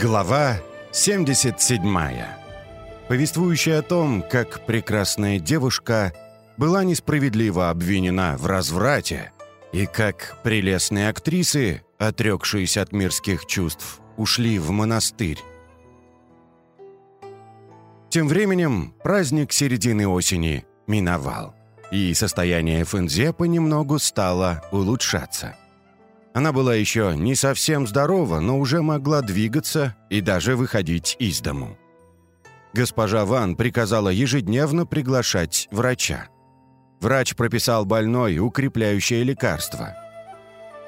Глава 77. Повествующая о том, как прекрасная девушка была несправедливо обвинена в разврате и как прелестные актрисы, отрекшиеся от мирских чувств, ушли в монастырь. Тем временем праздник середины осени миновал, и состояние Фэнзе понемногу стало улучшаться. Она была еще не совсем здорова, но уже могла двигаться и даже выходить из дому. Госпожа Ван приказала ежедневно приглашать врача. Врач прописал больной укрепляющее лекарство.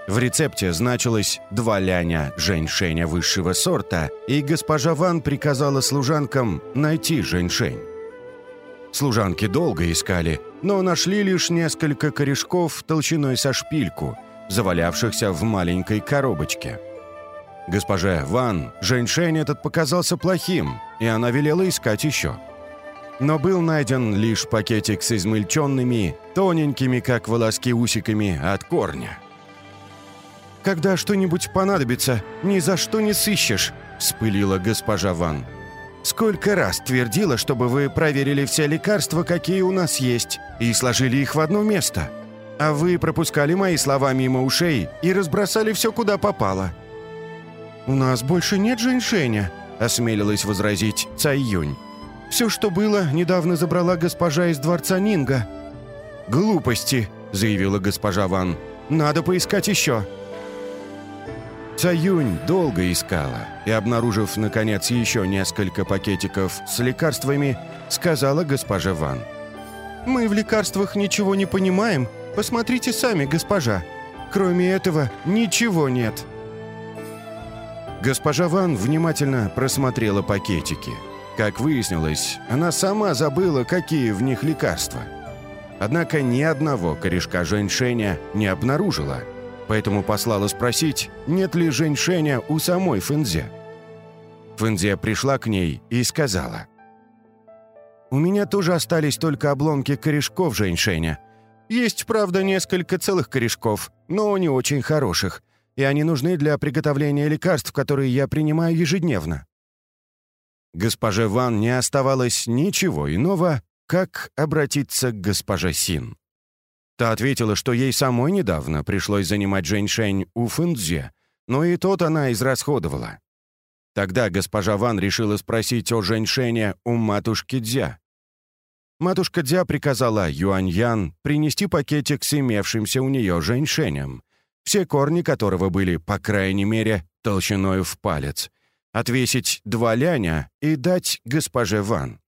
В рецепте значилось «два ляня женьшеня высшего сорта», и госпожа Ван приказала служанкам найти женьшень. Служанки долго искали, но нашли лишь несколько корешков толщиной со шпильку – завалявшихся в маленькой коробочке. Госпоже Ван женьшень этот показался плохим, и она велела искать еще. Но был найден лишь пакетик с измельченными, тоненькими, как волоски, усиками от корня. «Когда что-нибудь понадобится, ни за что не сыщешь», — вспылила госпожа Ван. «Сколько раз твердила, чтобы вы проверили все лекарства, какие у нас есть, и сложили их в одно место. А вы пропускали мои слова мимо ушей и разбросали все, куда попало». «У нас больше нет женьшеня», — осмелилась возразить Цай Юнь. «Все, что было, недавно забрала госпожа из дворца Нинга». «Глупости», — заявила госпожа Ван. «Надо поискать еще». Цаюнь долго искала и, обнаружив, наконец, еще несколько пакетиков с лекарствами, сказала госпоже Ван. «Мы в лекарствах ничего не понимаем Посмотрите сами, госпожа. Кроме этого, ничего нет». Госпожа Ван внимательно просмотрела пакетики. Как выяснилось, она сама забыла, какие в них лекарства. Однако ни одного корешка женьшеня не обнаружила, поэтому послала спросить, нет ли женьшеня у самой Фэнзе. Фэнзе пришла к ней и сказала, «У меня тоже остались только обломки корешков женьшеня, есть, правда, несколько целых корешков, но не очень хороших, и они нужны для приготовления лекарств, которые я принимаю ежедневно». Госпоже Ван не оставалось ничего иного, как обратиться к госпоже Син. Та ответила, что ей самой недавно пришлось занимать Жэньшень у Фэнцзе, но и тот она израсходовала. Тогда госпожа Ван решила спросить о Жэньшене у матушки Дзя. Матушка Дзя приказала Юань-Ян принести пакетик с имевшимся у нее женьшенем, все корни которого были, по крайней мере, толщиной в палец, отвесить два ляня и дать госпоже Ван.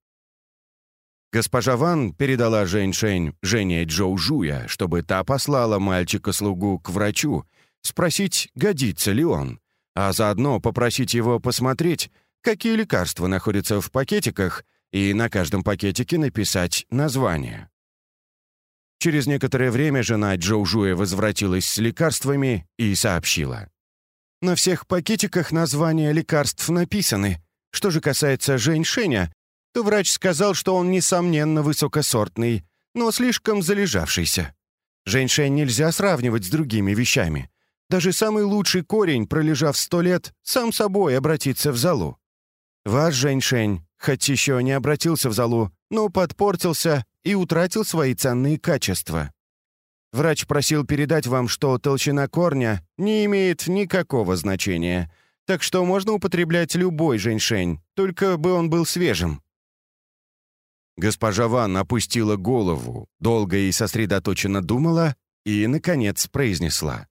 Госпожа Ван передала женьшень Жене Джоу Жуя, чтобы та послала мальчика-слугу к врачу, спросить, годится ли он, а заодно попросить его посмотреть, какие лекарства находятся в пакетиках и на каждом пакетике написать название. Через некоторое время жена Джоужуя возвратилась с лекарствами и сообщила. «На всех пакетиках названия лекарств написаны. Что же касается женьшеня, то врач сказал, что он, несомненно, высокосортный, но слишком залежавшийся. Женьшень нельзя сравнивать с другими вещами. Даже самый лучший корень, пролежав сто лет, сам собой обратится в залу. Ваш женьшень хоть еще не обратился в залу, но подпортился и утратил свои ценные качества. Врач просил передать вам, что толщина корня не имеет никакого значения, так что можно употреблять любой женьшень, только бы он был свежим. Госпожа Ван опустила голову, долго и сосредоточенно думала и, наконец, произнесла.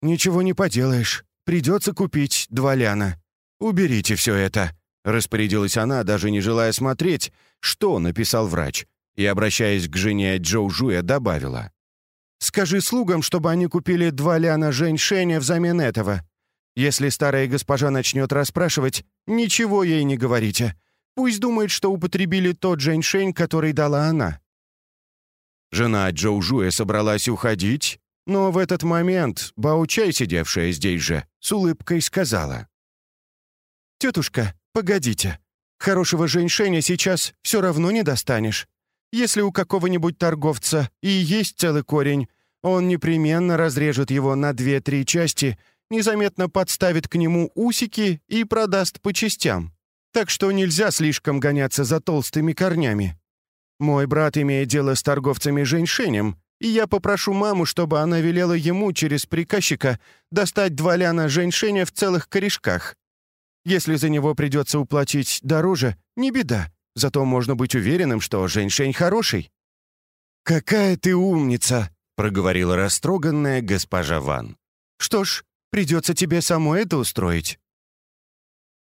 «Ничего не поделаешь. Придется купить два ляна. Уберите все это. Распорядилась она, даже не желая смотреть, что написал врач, и, обращаясь к жене Джоу Жуя, добавила. «Скажи слугам, чтобы они купили два ляна женьшеня взамен этого. Если старая госпожа начнет расспрашивать, ничего ей не говорите. Пусть думает, что употребили тот женьшень, который дала она». Жена Джоу Жуя собралась уходить, но в этот момент Баучай, сидевшая здесь же, с улыбкой сказала. «Тетушка, «Погодите, хорошего женьшеня сейчас все равно не достанешь. Если у какого-нибудь торговца и есть целый корень, он непременно разрежет его на две-три части, незаметно подставит к нему усики и продаст по частям. Так что нельзя слишком гоняться за толстыми корнями. Мой брат имеет дело с торговцами женьшенем, и я попрошу маму, чтобы она велела ему через приказчика достать два ляна женьшеня в целых корешках. Если за него придется уплатить дороже, не беда, зато можно быть уверенным, что женьшень хороший». «Какая ты умница!» — проговорила растроганная госпожа Ван. «Что ж, придется тебе самой это устроить».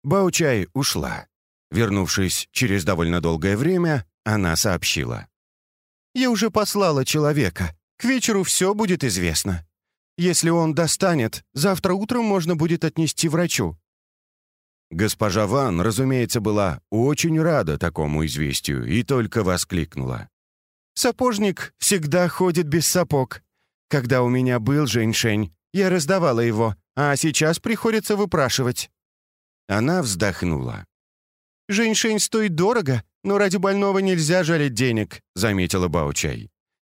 Баучай ушла. Вернувшись через довольно долгое время, она сообщила. «Я уже послала человека. К вечеру все будет известно. Если он достанет, завтра утром можно будет отнести врачу». Госпожа Ван, разумеется, была очень рада такому известию и только воскликнула. «Сапожник всегда ходит без сапог. Когда у меня был женьшень, я раздавала его, а сейчас приходится выпрашивать». Она вздохнула. «Женьшень стоит дорого, но ради больного нельзя жалеть денег», — заметила Баучай.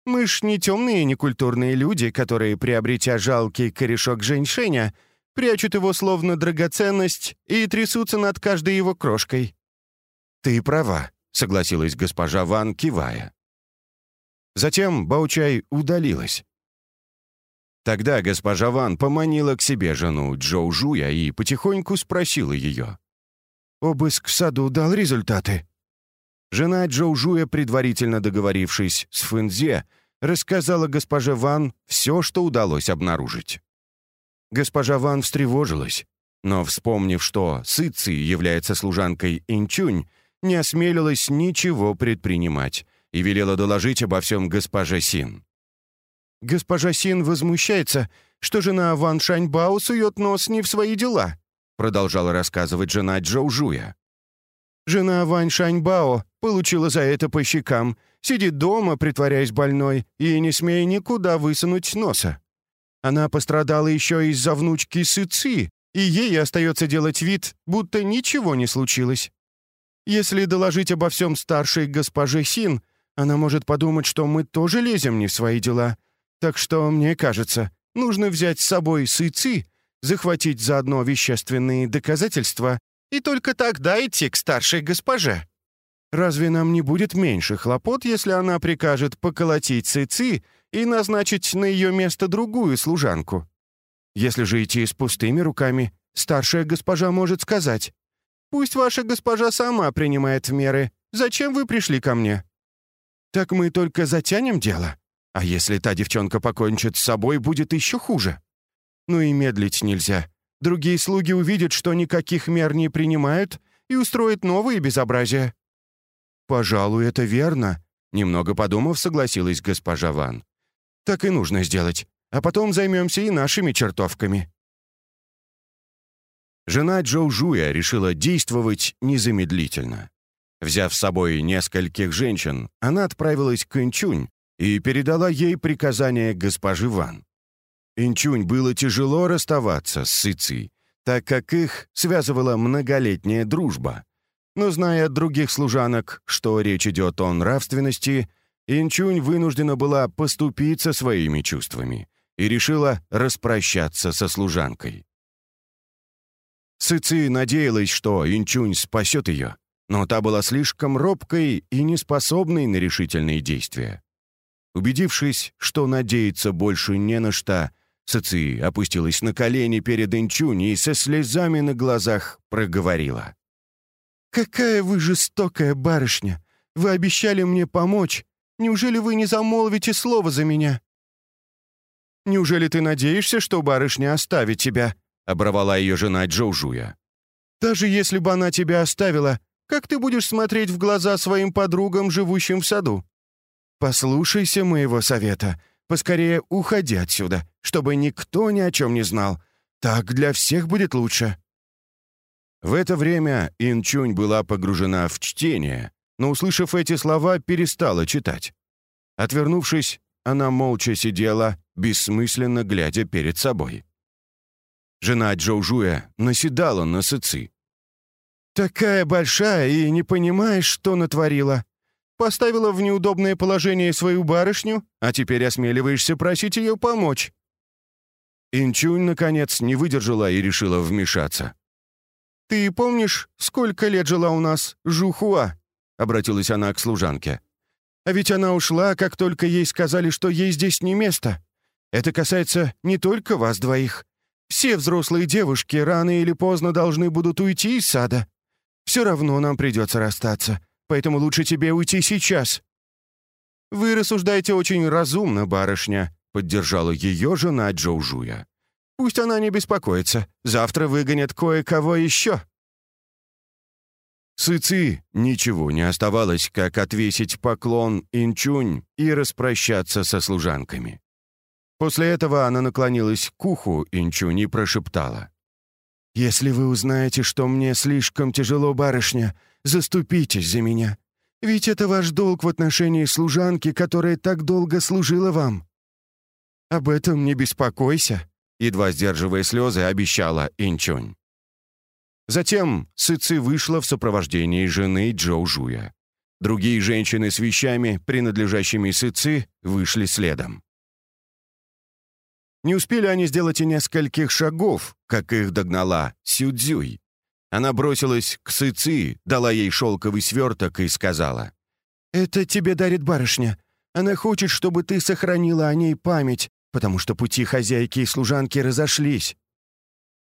«Мы ж не темные некультурные люди, которые, приобретя жалкий корешок женьшеня, прячут его словно драгоценность и трясутся над каждой его крошкой». «Ты права», — согласилась госпожа Ван, кивая. Затем Баучай удалилась. Тогда госпожа Ван поманила к себе жену Джоу Жуя и потихоньку спросила ее. «Обыск в саду дал результаты?» Жена Джоу Жуя, предварительно договорившись с Фэнзе, рассказала госпоже Ван все, что удалось обнаружить. Госпожа Ван встревожилась, но, вспомнив, что Сы Ци является служанкой Инчунь, не осмелилась ничего предпринимать и велела доложить обо всем госпоже Син. «Госпожа Син возмущается, что жена Ван Шаньбао сует нос не в свои дела», продолжала рассказывать жена Джоу Жуя. «Жена Ван Шаньбао получила за это по щекам, сидит дома, притворяясь больной, и не смея никуда высунуть носа. Она пострадала еще из-за внучки Сыци, и ей остается делать вид, будто ничего не случилось. Если доложить обо всем старшей госпоже Син, она может подумать, что мы тоже лезем не в свои дела, так что, мне кажется, нужно взять с собой сыцы, захватить заодно вещественные доказательства и только тогда идти к старшей госпоже. Разве нам не будет меньше хлопот, если она прикажет поколотить сыцы и назначить на ее место другую служанку? Если же идти с пустыми руками, старшая госпожа может сказать, «Пусть ваша госпожа сама принимает меры. Зачем вы пришли ко мне?» Так мы только затянем дело. А если та девчонка покончит с собой, будет еще хуже. Ну и медлить нельзя. Другие слуги увидят, что никаких мер не принимают, и устроят новые безобразия». «Пожалуй, это верно», — немного подумав, согласилась госпожа Ван. «Так и нужно сделать, а потом займемся и нашими чертовками». Жена Джоу Жуя решила действовать незамедлительно. Взяв с собой нескольких женщин, она отправилась к Инчунь, и передала ей приказание госпожи Ван. Инчунь было тяжело расставаться с Сыци, так как их связывала многолетняя дружба. Но зная от других служанок, что речь идет о нравственности, Инчунь вынуждена была поступиться своими чувствами и решила распрощаться со служанкой. Сыци надеялась, что Инчунь спасет ее, но та была слишком робкой и неспособной на решительные действия. Убедившись, что надеяться больше не на что, Саци опустилась на колени перед Инчунь и со слезами на глазах проговорила. «Какая вы жестокая барышня! Вы обещали мне помочь. Неужели вы не замолвите слово за меня?» «Неужели ты надеешься, что барышня оставит тебя?» — оборвала ее жена Джоужуя. «Даже если бы она тебя оставила, как ты будешь смотреть в глаза своим подругам, живущим в саду? «Послушайся моего совета. Поскорее уходи отсюда, чтобы никто ни о чем не знал. Так для всех будет лучше». В это время Инчунь была погружена в чтение, но, услышав эти слова, перестала читать. Отвернувшись, она молча сидела, бессмысленно глядя перед собой. Жена Джоужуя наседала на Сыци. «Такая большая и не понимаешь, что натворила. Поставила в неудобное положение свою барышню, а теперь осмеливаешься просить ее помочь». Инчунь, наконец, не выдержала и решила вмешаться. «Ты помнишь, сколько лет жила у нас Жухуа?» — обратилась она к служанке. «А ведь она ушла, как только ей сказали, что ей здесь не место. Это касается не только вас двоих. Все взрослые девушки рано или поздно должны будут уйти из сада. Все равно нам придется расстаться, поэтому лучше тебе уйти сейчас». «Вы рассуждаете очень разумно, барышня», — поддержала ее жена Джоужуя. «Пусть она не беспокоится. Завтра выгонят кое-кого еще». Сыцы ничего не оставалось, как отвесить поклон Инчунь и распрощаться со служанками. После этого она наклонилась к уху Инчунь и прошептала. «Если вы узнаете, что мне слишком тяжело, барышня, заступитесь за меня. Ведь это ваш долг в отношении служанки, которая так долго служила вам». «Об этом не беспокойся», — едва сдерживая слезы, обещала Инчунь. Затем Сыцы вышла в сопровождении жены Джоу Жуя. Другие женщины с вещами, принадлежащими Сыцы, вышли следом. Не успели они сделать и нескольких шагов, как их догнала Сюдзюй. Она бросилась к Сыци, дала ей шелковый сверток и сказала. «Это тебе дарит барышня. Она хочет, чтобы ты сохранила о ней память, потому что пути хозяйки и служанки разошлись».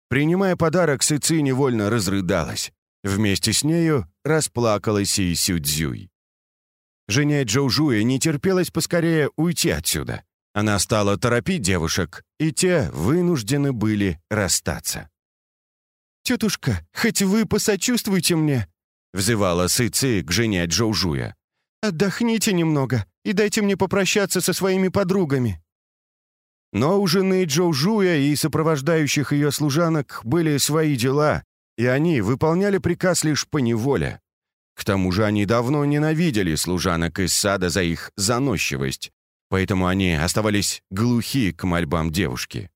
Принимая подарок, Сыци невольно разрыдалась. Вместе с нею расплакалась и Сюдзюй. Жене Джоужуя не терпелось поскорее уйти отсюда. Она стала торопить девушек, и те вынуждены были расстаться. «Тетушка, хоть вы посочувствуйте мне», — взывала Сыци к жене Джоужуя. «Отдохните немного и дайте мне попрощаться со своими подругами». Но у жены Джоужуя и сопровождающих ее служанок были свои дела, и они выполняли приказ лишь по неволе. К тому же они давно ненавидели служанок из сада за их заносчивость, поэтому они оставались глухи к мольбам девушки.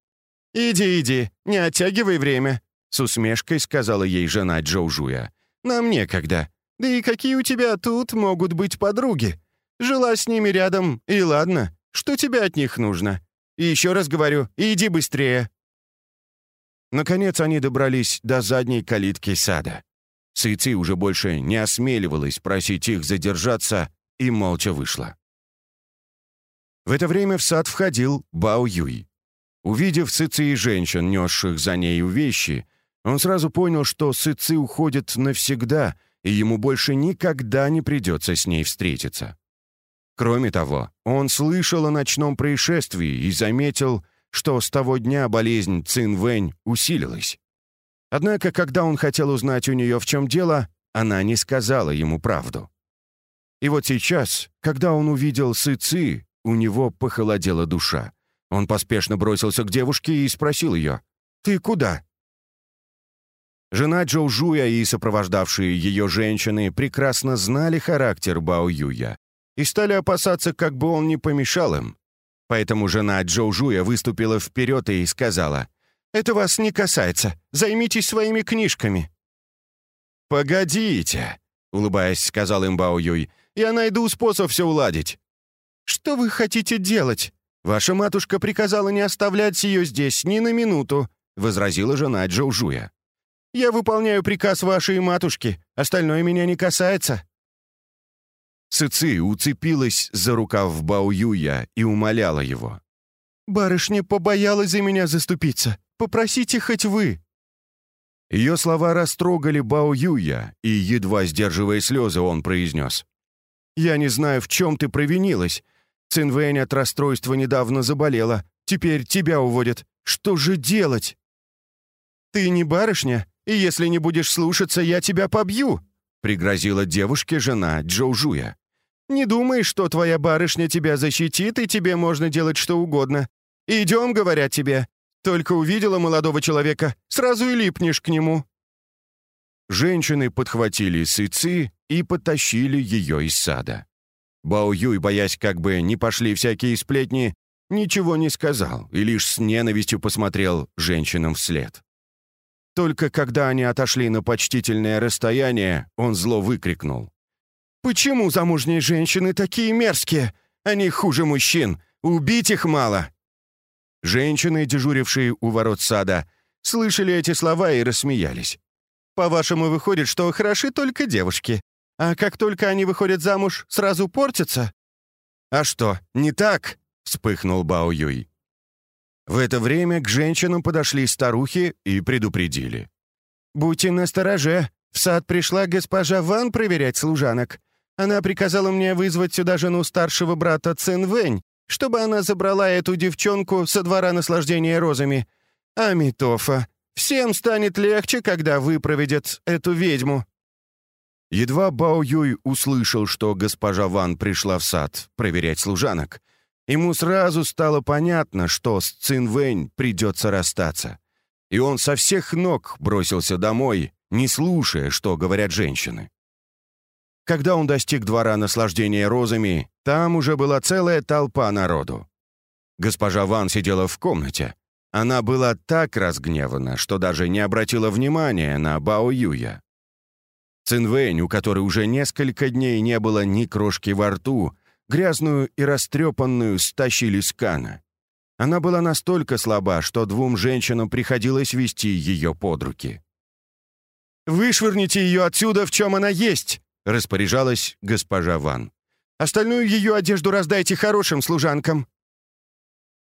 «Иди, иди, не оттягивай время», — с усмешкой сказала ей жена Джоу Жуя. «Нам некогда. Да и какие у тебя тут могут быть подруги? Жила с ними рядом, и ладно, что тебе от них нужно? И еще раз говорю, иди быстрее». Наконец они добрались до задней калитки сада. Цици уже больше не осмеливалась просить их задержаться и молча вышла. В это время в сад входил Бао Юй. Увидев Сыцы и женщин, несших за нею вещи, он сразу понял, что Сыцы уходит навсегда, и ему больше никогда не придется с ней встретиться. Кроме того, он слышал о ночном происшествии и заметил, что с того дня болезнь Цин Вэнь усилилась. Однако, когда он хотел узнать у нее, в чем дело, она не сказала ему правду. И вот сейчас, когда он увидел Сыцы, у него похолодела душа. Он поспешно бросился к девушке и спросил ее, «Ты куда?» Жена Джоу Жуя и сопровождавшие ее женщины прекрасно знали характер Бао Юя и стали опасаться, как бы он не помешал им. Поэтому жена Джоу Жуя выступила вперед и сказала, «Это вас не касается. Займитесь своими книжками». «Погодите», — улыбаясь, сказал им Бао Юй, «я найду способ все уладить. «Что вы хотите делать? Ваша матушка приказала не оставлять ее здесь ни на минуту», — возразила жена Джоужуя. «Я выполняю приказ вашей матушки, остальное меня не касается». Цици уцепилась за рукав Баоюя и умоляла его. «Барышня побоялась за меня заступиться. Попросите хоть вы». Ее слова растрогали Бао Юя, и, едва сдерживая слезы, он произнес. «Я не знаю, в чем ты провинилась, Цинвэнь от расстройства недавно заболела. Теперь тебя уводят. Что же делать?» «Ты не барышня, и если не будешь слушаться, я тебя побью», — пригрозила девушке жена Джоужуя. «Не думай, что твоя барышня тебя защитит, и тебе можно делать что угодно. Идем, говорят тебе. Только увидела молодого человека, сразу и липнешь к нему». Женщины подхватили сыцы и потащили ее из сада. Бао Юй, боясь, как бы не пошли всякие сплетни, ничего не сказал и лишь с ненавистью посмотрел женщинам вслед. Только когда они отошли на почтительное расстояние, он зло выкрикнул. «Почему замужние женщины такие мерзкие? Они хуже мужчин. Убить их мало!» Женщины, дежурившие у ворот сада, слышали эти слова и рассмеялись. «По-вашему, выходит, что хороши только девушки, а как только они выходят замуж, сразу портятся?» «А что, не так?» — вспыхнул Бао Юй. В это время к женщинам подошли старухи и предупредили. «Будьте настороже, в сад пришла госпожа Ван проверять служанок. Она приказала мне вызвать сюда жену старшего брата Цин Вэнь, чтобы она забрала эту девчонку со двора наслаждения розами. Амитофа, всем станет легче, когда выпроведят эту ведьму». Едва Бао Юй услышал, что госпожа Ван пришла в сад проверять служанок, ему сразу стало понятно, что с Цин Вэнь придется расстаться. И он со всех ног бросился домой, не слушая, что говорят женщины. Когда он достиг двора наслаждения розами, там уже была целая толпа народу. Госпожа Ван сидела в комнате. Она была так разгневана, что даже не обратила внимания на Бао Юя. Цинвэнь, у которой уже несколько дней не было ни крошки во рту, грязную и растрепанную стащили с кана. Она была настолько слаба, что двум женщинам приходилось вести ее под руки. «Вышвырните ее отсюда, в чем она есть!» — распоряжалась госпожа Ван. «Остальную ее одежду раздайте хорошим служанкам».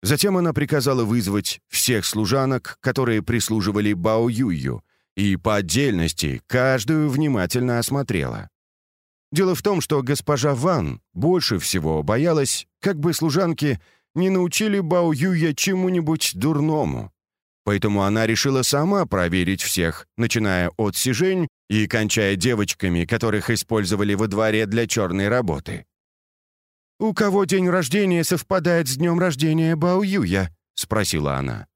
Затем она приказала вызвать всех служанок, которые прислуживали Бао Юю, и по отдельности каждую внимательно осмотрела. Дело в том, что госпожа Ван больше всего боялась, как бы служанки не научили Бао Юя чему-нибудь дурному. Поэтому она решила сама проверить всех, начиная от Сижень и кончая девочками, которых использовали во дворе для черной работы. «У кого день рождения совпадает с днем рождения Бао Юя?» — спросила она.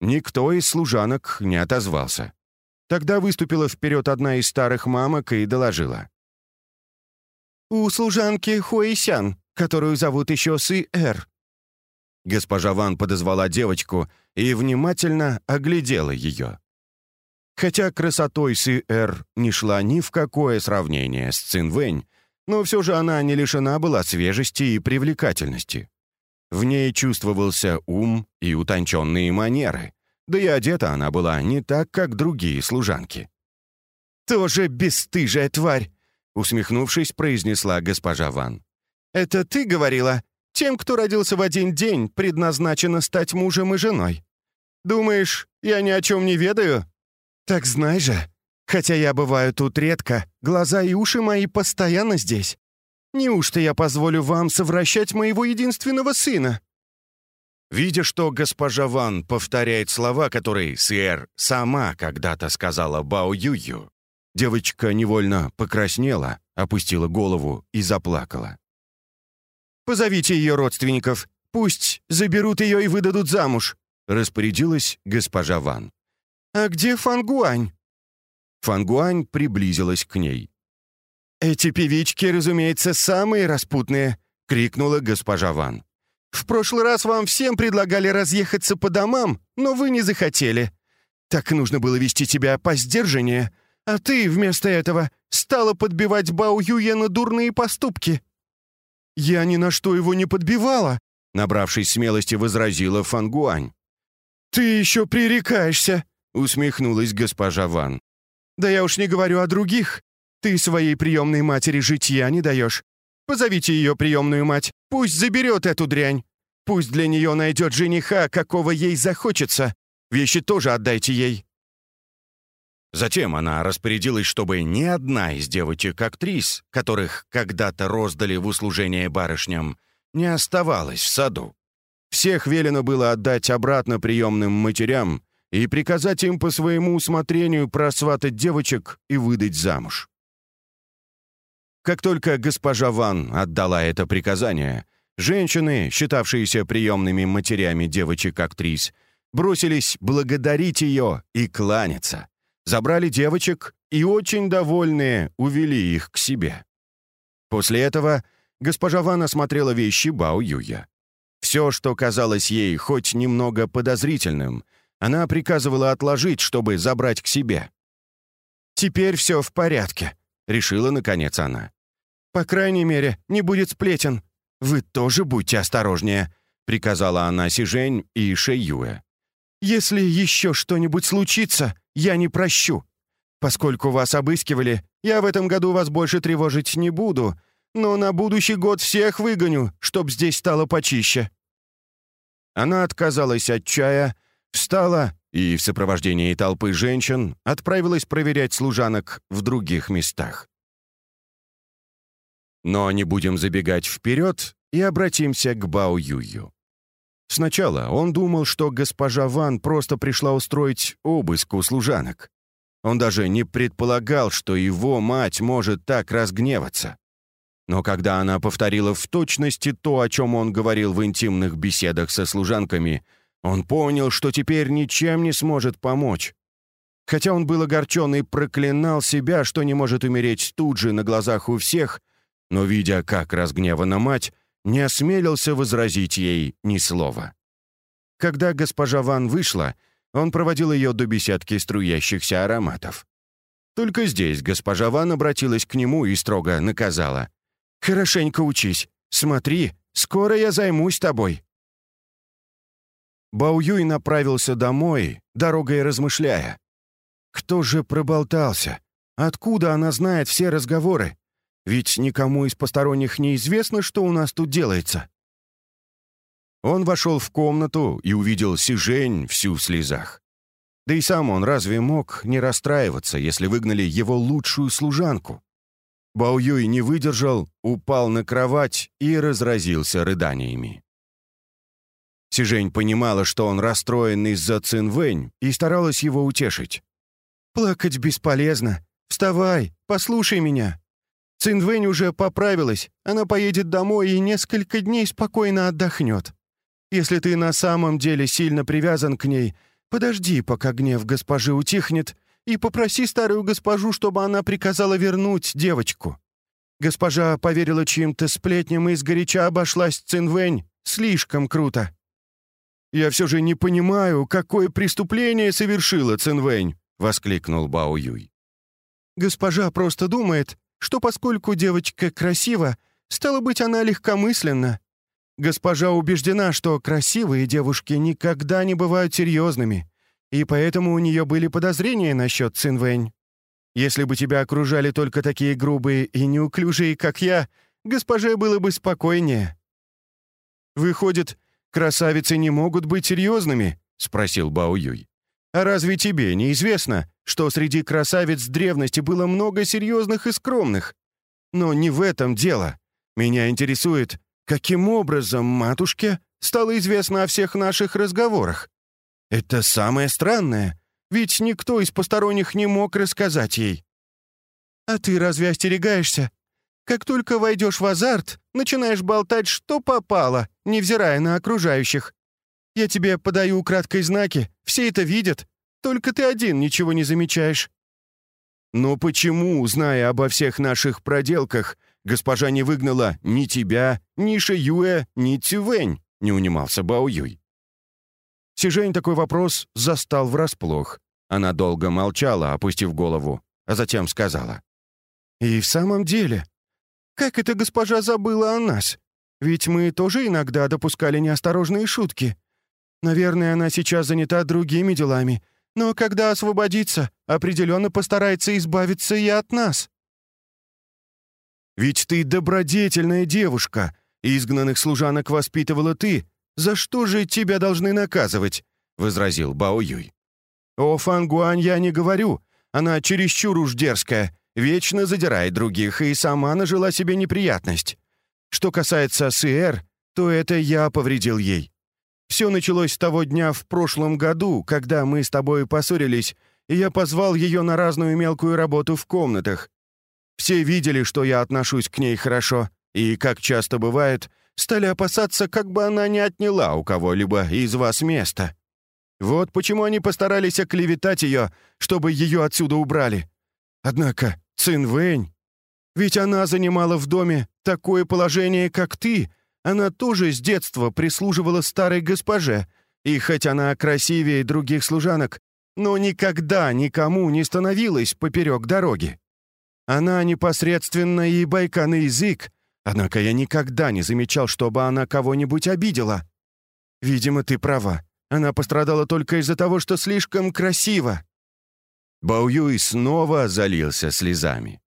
Никто из служанок не отозвался. Тогда выступила вперед одна из старых мамок и доложила. «У служанки Хуэйсян, которую зовут еще Сы-Эр». Госпожа Ван подозвала девочку — и внимательно оглядела ее. Хотя красотой Си-Эр не шла ни в какое сравнение с Цинвэнь, но все же она не лишена была свежести и привлекательности. В ней чувствовался ум и утонченные манеры, да и одета она была не так, как другие служанки. «Тоже бесстыжая тварь!» — усмехнувшись, произнесла госпожа Ван. «Это ты говорила? Тем, кто родился в один день, предназначено стать мужем и женой. Думаешь, я ни о чем не ведаю? Так знай же, хотя я бываю тут редко, глаза и уши мои постоянно здесь. Неужто я позволю вам совращать моего единственного сына?» Видя, что госпожа Ван повторяет слова, которые Сэр сама когда-то сказала Бао Юю, девочка невольно покраснела, опустила голову и заплакала. Позовите ее родственников. Пусть заберут ее и выдадут замуж», — распорядилась госпожа Ван. «А где Фангуань?» Фангуань приблизилась к ней. «Эти певички, разумеется, самые распутные», — крикнула госпожа Ван. «В прошлый раз вам всем предлагали разъехаться по домам, но вы не захотели. Так нужно было вести тебя по сдержаннее, а ты вместо этого стала подбивать Бао Юя на дурные поступки». «Я ни на что его не подбивала», — набравшись смелости, возразила Фангуань. «Ты еще пререкаешься», — усмехнулась госпожа Ван. «Да я уж не говорю о других. Ты своей приемной матери житья не даешь. Позовите ее приемную мать, пусть заберет эту дрянь. Пусть для нее найдет жениха, какого ей захочется. Вещи тоже отдайте ей». Затем она распорядилась, чтобы ни одна из девочек-актрис, которых когда-то роздали в услужение барышням, не оставалась в саду. Всех велено было отдать обратно приемным матерям и приказать им по своему усмотрению просватать девочек и выдать замуж. Как только госпожа Ван отдала это приказание, женщины, считавшиеся приемными матерями девочек-актрис, бросились благодарить ее и кланяться забрали девочек и, очень довольные, увели их к себе. После этого госпожа Ван осмотрела вещи Бао Юя. Все, что казалось ей хоть немного подозрительным, она приказывала отложить, чтобы забрать к себе. «Теперь все в порядке», — решила наконец она. «По крайней мере, не будет сплетен. Вы тоже будьте осторожнее. — приказала она Сижень и Шэйюэ. «Если еще что-нибудь случится, я не прощу. Поскольку вас обыскивали, я в этом году вас больше тревожить не буду, но на будущий год всех выгоню, чтоб здесь стало почище». Она отказалась от чая, встала и в сопровождении толпы женщин отправилась проверять служанок в других местах. Но не будем забегать вперед и обратимся к Бао Юю. Сначала он думал, что госпожа Ван просто пришла устроить обыск у служанок. Он даже не предполагал, что его мать может так разгневаться. Но когда она повторила в точности то, о чем он говорил в интимных беседах со служанками, он понял, что теперь ничем не сможет помочь. Хотя он был огорчен и проклинал себя, что не может умереть тут же на глазах у всех, но, видя, как разгневана мать, не осмелился возразить ей ни слова. Когда госпожа Ван вышла, он проводил ее до беседки струящихся ароматов. Только здесь госпожа Ван обратилась к нему и строго наказала. «Хорошенько учись. Смотри, скоро я займусь тобой». Бао Юй направился домой, дорогой размышляя. Кто же проболтался? Откуда она знает все разговоры? Ведь никому из посторонних не известно, что у нас тут делается. Он вошел в комнату и увидел Сижень всю в слезах. Да и сам он разве мог не расстраиваться, если выгнали его лучшую служанку? Бао Юй не выдержал, упал на кровать и разразился рыданиями. Сижень понимала, что он расстроен из-за Цинвэнь, и старалась его утешить. «Плакать бесполезно. Вставай, послушай меня. Цинвэнь уже поправилась, она поедет домой и несколько дней спокойно отдохнет. Если ты на самом деле сильно привязан к ней, подожди, пока гнев госпожи утихнет, и попроси старую госпожу, чтобы она приказала вернуть девочку. Госпожа поверила чьим-то сплетням и сгоряча обошлась Цинвэнь. Слишком круто. «Я все же не понимаю, какое преступление совершила Цинвэнь!» — воскликнул Бао Юй. «Госпожа просто думает, что поскольку девочка красива, стало быть, она легкомысленна. Госпожа убеждена, что красивые девушки никогда не бывают серьезными, и поэтому у нее были подозрения насчет Цинвэнь. Если бы тебя окружали только такие грубые и неуклюжие, как я, госпоже было бы спокойнее». «Выходит, красавицы не могут быть серьезными?» — спросил Бао Юй. «А разве тебе не известно, что среди красавиц древности было много серьезных и скромных? Но не в этом дело. Меня интересует, каким образом матушке стало известно о всех наших разговорах? Это самое странное, ведь никто из посторонних не мог рассказать ей. А ты разве остерегаешься? Как только войдешь в азарт, начинаешь болтать, что попало, невзирая на окружающих. Я тебе подаю краткой знаки, все это видят, только ты один ничего не замечаешь». «Но почему, зная обо всех наших проделках, госпожа не выгнала ни тебя, ни Шиюэ, ни Цювэнь?» — не унимался Бао Юй. Сижень такой вопрос застал врасплох. Она долго молчала, опустив голову, а затем сказала. «И в самом деле, как эта госпожа забыла о нас? Ведь мы тоже иногда допускали неосторожные шутки. Наверное, она сейчас занята другими делами, но когда освободится, определенно постарается избавиться и от нас». «Ведь ты добродетельная девушка, изгнанных служанок воспитывала ты. За что же тебя должны наказывать?» — возразил Бао Юй. «О Фангуань я не говорю, она чересчур уж дерзкая, вечно задирает других и сама нажила себе неприятность. Что касается Сиэр, то это я повредил ей. Все началось с того дня в прошлом году, когда мы с тобой поссорились, и я позвал ее на разную мелкую работу в комнатах. Все видели, что я отношусь к ней хорошо, и, как часто бывает, стали опасаться, как бы она не отняла у кого-либо из вас место. Вот почему они постарались оклеветать ее, чтобы ее отсюда убрали. Однако Цин Вэнь... Ведь она занимала в доме такое положение, как ты. Она тоже с детства прислуживала старой госпоже. И хоть она красивее других служанок, но никогда никому не становилась поперек дороги. Она непосредственно и байка на язык, однако я никогда не замечал, чтобы она кого-нибудь обидела. Видимо, ты права. Она пострадала только из-за того, что слишком красиво». Бао Юй снова залился слезами.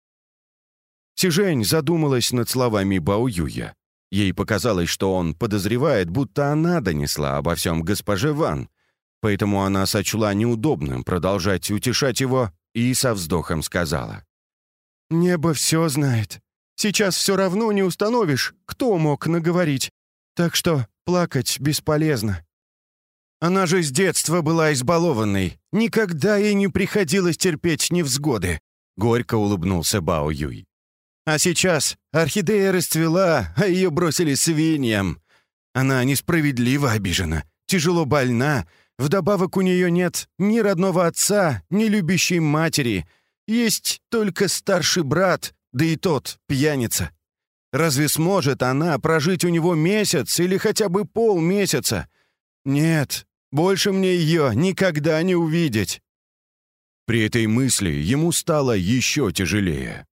Сижень задумалась над словами Бао Юя. Ей показалось, что он подозревает, будто она донесла обо всем госпоже Ван, поэтому она сочла неудобным продолжать утешать его и со вздохом сказала. «Небо все знает. Сейчас все равно не установишь, кто мог наговорить. Так что плакать бесполезно. Она же с детства была избалованной. Никогда ей не приходилось терпеть невзгоды», — горько улыбнулся Бао Юй. «А сейчас орхидея расцвела, а ее бросили свиньям. Она несправедливо обижена, тяжело больна, вдобавок у нее нет ни родного отца, ни любящей матери. Есть только старший брат, да и тот пьяница. Разве сможет она прожить у него месяц или хотя бы полмесяца? Нет, больше мне ее никогда не увидеть. При этой мысли ему стало еще тяжелее.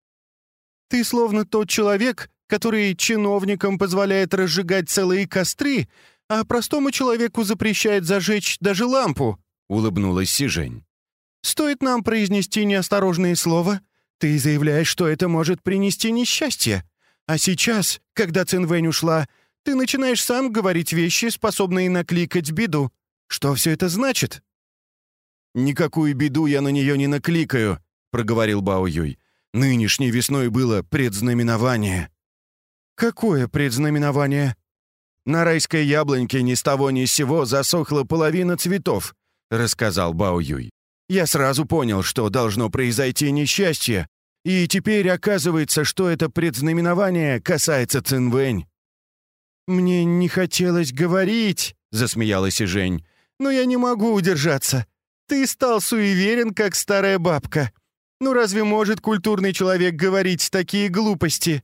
«Ты словно тот человек, который чиновникам позволяет разжигать целые костры, а простому человеку запрещает зажечь даже лампу», — улыбнулась Сижень. «Стоит нам произнести неосторожные слова, ты заявляешь, что это может принести несчастье. А сейчас, когда Цинвэнь ушла, ты начинаешь сам говорить вещи, способные накликать беду. Что все это значит?» «Никакую беду я на нее не накликаю», — проговорил Бао Юй. «Нынешней весной было предзнаменование». «Какое предзнаменование?» «На райской яблоньке ни с того ни с сего засохла половина цветов», — рассказал Бао Юй. «Я сразу понял, что должно произойти несчастье, и теперь оказывается, что это предзнаменование касается Цинвэнь». «Мне не хотелось говорить», — засмеялась и Жень. «Но я не могу удержаться. Ты стал суеверен, как старая бабка. Ну разве может культурный человек говорить такие глупости?»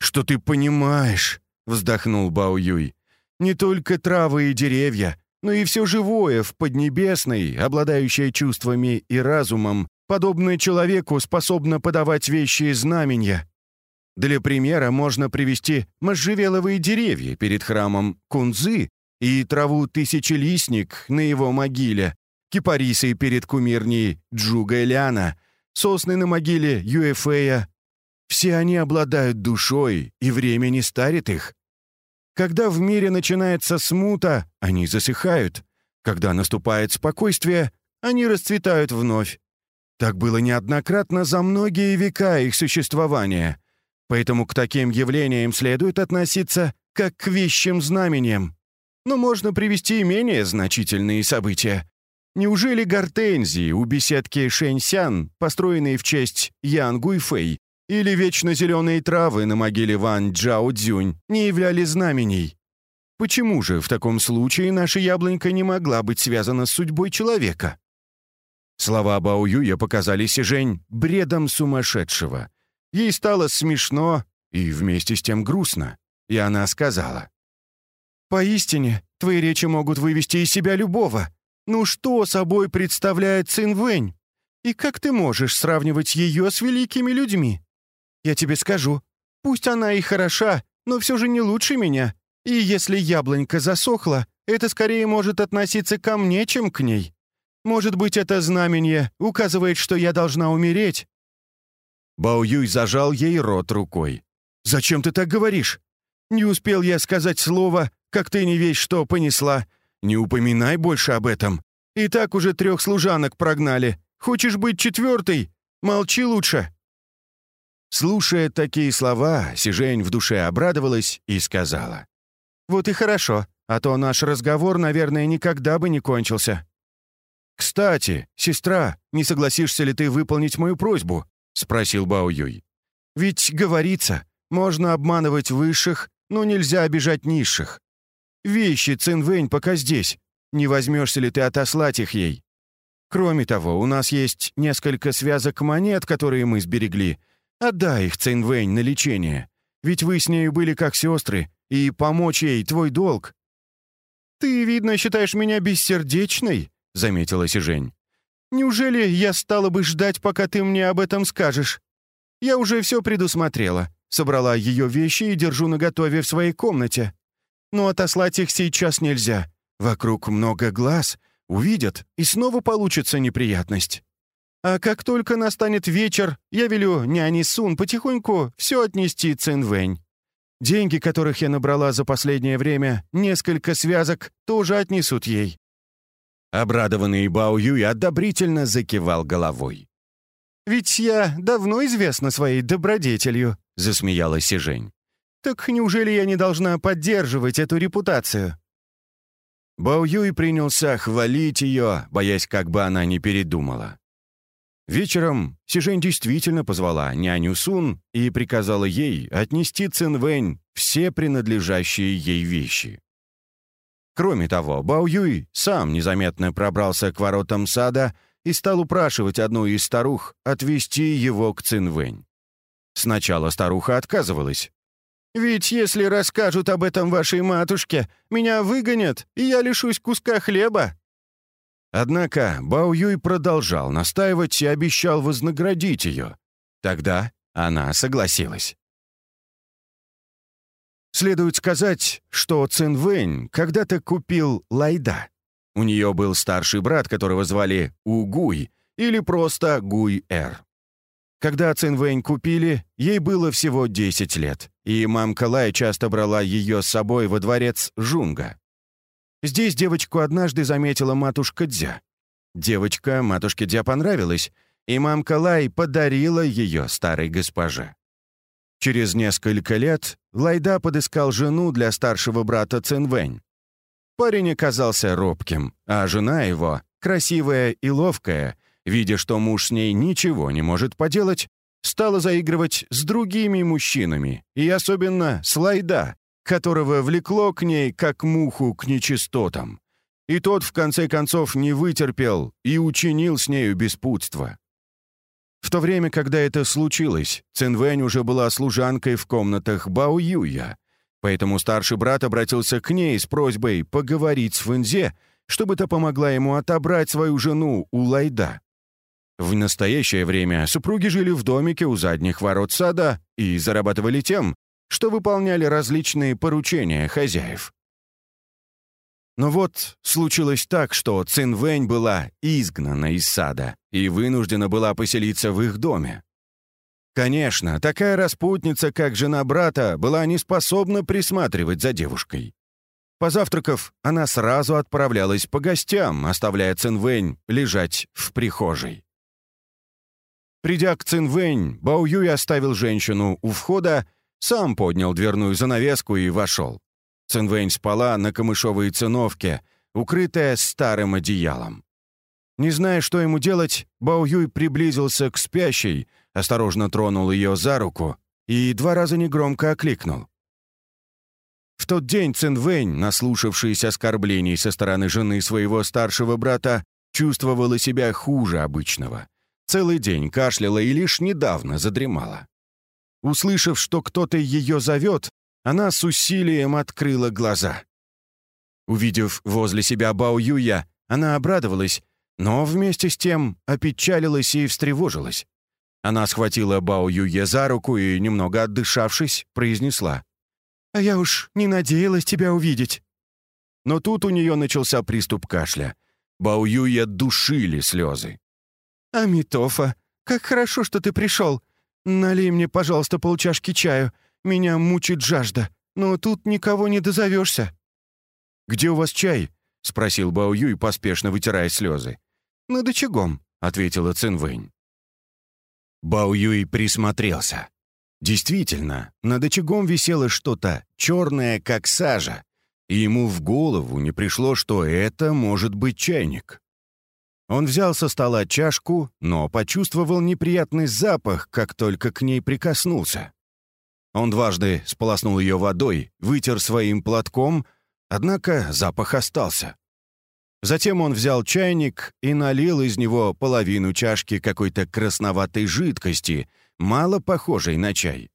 «Что ты понимаешь?» — вздохнул Бао Юй. «Не только травы и деревья, но и все живое в Поднебесной, обладающее чувствами и разумом, подобное человеку способно подавать вещи и знамения. Для примера можно привести можжевеловые деревья перед храмом Кунзы и траву тысячелистник на его могиле, кипарисы перед кумирней Джуга Ляна, сосны на могиле Юэфея. Все они обладают душой, и время не старит их. Когда в мире начинается смута, они засыхают. Когда наступает спокойствие, они расцветают вновь. Так было неоднократно за многие века их существования. Поэтому к таким явлениям следует относиться как к вещим знамениям. Но можно привести и менее значительные события. Неужели гортензии у беседки Шэньсян, построенные в честь Ян Гуйфэй, или вечно зеленые травы на могиле Ван Джао Цзюнь не являли знамений? Почему же в таком случае наша яблонька не могла быть связана с судьбой человека? Слова Бао Юя показали Сижень бредом сумасшедшего. Ей стало смешно и вместе с тем грустно, и она сказала. «Поистине, твои речи могут вывести из себя любого. Ну что собой представляет Цин Вэнь? И как ты можешь сравнивать ее с великими людьми? Я тебе скажу, пусть она и хороша, но все же не лучше меня. И если яблонька засохла, это скорее может относиться ко мне, чем к ней. Может быть, это знамение указывает, что я должна умереть?» Бао Юй зажал ей рот рукой. «Зачем ты так говоришь? Не успел я сказать слово, как ты не весь что понесла. Не упоминай больше об этом. И так уже трех служанок прогнали. Хочешь быть четвертой? Молчи лучше». Слушая такие слова, Сижень в душе обрадовалась и сказала. «Вот и хорошо, а то наш разговор, наверное, никогда бы не кончился. «Кстати, сестра, не согласишься ли ты выполнить мою просьбу?» — спросил Бао Юй. «Ведь говорится, можно обманывать высших, но нельзя обижать низших. Вещи Цинвэнь пока здесь. Не возьмешься ли ты отослать их ей? Кроме того, у нас есть несколько связок монет, которые мы сберегли. Отдай их Цинвэнь на лечение. Ведь вы с нею были как сестры, и помочь ей твой долг». «Ты, видно, считаешь меня бессердечной?» — заметила Сижень. «Неужели я стала бы ждать, пока ты мне об этом скажешь? Я уже все предусмотрела, собрала ее вещи и держу наготове в своей комнате. Но отослать их сейчас нельзя. Вокруг много глаз, увидят, и снова получится неприятность. А как только настанет вечер, я велю няне Сун потихоньку все отнести Цинвэнь. Деньги, которых я набрала за последнее время, несколько связок, тоже отнесут ей». Обрадованный Бао Юй одобрительно закивал головой. «Ведь я давно известна своей добродетелью», — засмеялась Сижень. «Так неужели я не должна поддерживать эту репутацию?» Бао Юй принялся хвалить ее, боясь, как бы она не передумала. Вечером Сижень действительно позвала няню Сун и приказала ей отнести Цинвэнь все принадлежащие ей вещи. Кроме того, Бао Юй сам незаметно пробрался к воротам сада и стал упрашивать одну из старух отвезти его к Цинвэнь. Сначала старуха отказывалась. «Ведь если расскажут об этом вашей матушке, меня выгонят, и я лишусь куска хлеба», Однако Бао Юй продолжал настаивать и обещал вознаградить ее. Тогда она согласилась. Следует сказать, что Цин Вэнь когда-то купил Лайда. У нее был старший брат, которого звали Угуй, или просто Гуй-Эр. Когда Цин Вэнь купили, ей было всего 10 лет, и мамка Лай часто брала ее с собой во дворец Жунга. Здесь девочку однажды заметила матушка Дзя. Девочка матушке Дзя понравилась, и мамка Лай подарила ее старой госпоже. Через несколько лет Лайда подыскал жену для старшего брата Цинвэнь. Парень оказался робким, а жена его, красивая и ловкая, видя, что муж с ней ничего не может поделать, стала заигрывать с другими мужчинами, и особенно с Лайда, которого влекло к ней, как муху к нечистотам. И тот, в конце концов, не вытерпел и учинил с нею беспутство. В то время, когда это случилось, Цинвэнь уже была служанкой в комнатах Бао Юя, поэтому старший брат обратился к ней с просьбой поговорить с Фэнзе, чтобы та помогла ему отобрать свою жену у Лайда. В настоящее время супруги жили в домике у задних ворот сада и зарабатывали тем, что выполняли различные поручения хозяев. Но вот случилось так, что Цинвэнь была изгнана из сада и вынуждена была поселиться в их доме. Конечно, такая распутница, как жена брата, была не способна присматривать за девушкой. Позавтракав, она сразу отправлялась по гостям, оставляя Цинвэнь лежать в прихожей. Придя к Цинвэнь, Бао Юй оставил женщину у входа сам поднял дверную занавеску и вошел. Цинвэнь спала на камышовой циновке, укрытая старым одеялом. Не зная, что ему делать, Бао Юй приблизился к спящей, осторожно тронул ее за руку и два раза негромко окликнул. В тот день Цинвэнь, наслушавшись оскорблений со стороны жены своего старшего брата, чувствовала себя хуже обычного. Целый день кашляла и лишь недавно задремала. Услышав, что кто-то ее зовет, она с усилием открыла глаза. Увидев возле себя Бао Юя, она обрадовалась, но вместе с тем опечалилась и встревожилась. Она схватила Бао Юя за руку и, немного отдышавшись, произнесла. «А я уж не надеялась тебя увидеть». Но тут у нее начался приступ кашля. Бао Юя душили слезы. «Амитофа, как хорошо, что ты пришел. «Налей мне, пожалуйста, полчашки чаю. Меня мучит жажда, но тут никого не дозовешься». «Где у вас чай?» — спросил Бао Юй, поспешно вытирая слезы. «Над очагом», — ответила Цинвэнь. Бао Юй присмотрелся. Действительно, над очагом висело что-то черное, как сажа, и ему в голову не пришло, что это может быть чайник. Он взял со стола чашку, но почувствовал неприятный запах, как только к ней прикоснулся. Он дважды сполоснул ее водой, вытер своим платком, однако запах остался. Затем он взял чайник и налил из него половину чашки какой-то красноватой жидкости, мало похожей на чай.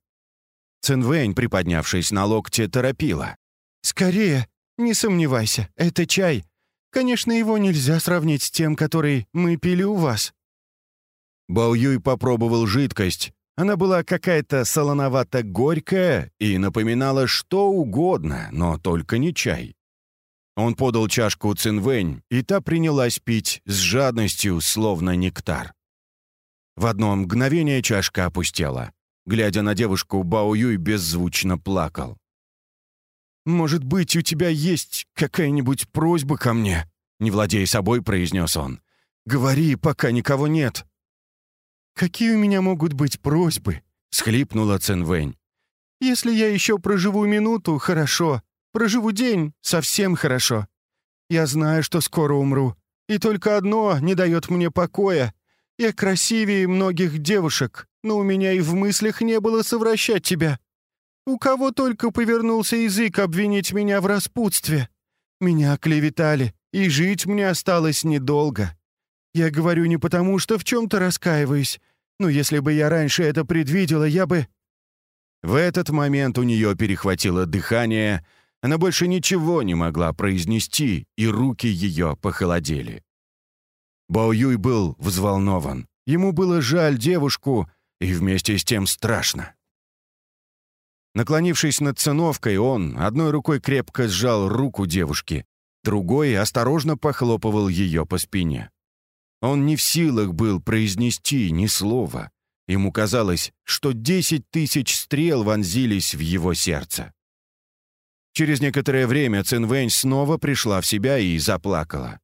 Цинвэнь, приподнявшись на локте, торопила. «Скорее, не сомневайся, это чай. Конечно, его нельзя сравнить с тем, который мы пили у вас». Бао Юй попробовал жидкость, Она была какая-то солоновато-горькая и напоминала что угодно, но только не чай. Он подал чашку Цинвэнь, и та принялась пить с жадностью, словно нектар. В одно мгновение чашка опустела. Глядя на девушку, Бао Юй беззвучно плакал. «Может быть, у тебя есть какая-нибудь просьба ко мне?» Не владея собой, произнес он. «Говори, пока никого нет». «Какие у меня могут быть просьбы?» — схлипнула Цинвэнь. «Если я еще проживу минуту, хорошо. Проживу день, совсем хорошо. Я знаю, что скоро умру. И только одно не дает мне покоя. Я красивее многих девушек, но у меня и в мыслях не было совращать тебя. У кого только повернулся язык обвинить меня в распутстве. Меня клеветали, и жить мне осталось недолго. Я говорю не потому, что в чем-то раскаиваюсь, но если бы я раньше это предвидела, я бы...» В этот момент у нее перехватило дыхание, она больше ничего не могла произнести, и руки ее похолодели. Бао Юй был взволнован. Ему было жаль девушку, и вместе с тем страшно. Наклонившись над циновкой, он одной рукой крепко сжал руку девушки, другой осторожно похлопывал ее по спине. Он не в силах был произнести ни слова. Ему казалось, что десять тысяч стрел вонзились в его сердце. Через некоторое время Цинвэнь снова пришла в себя и заплакала.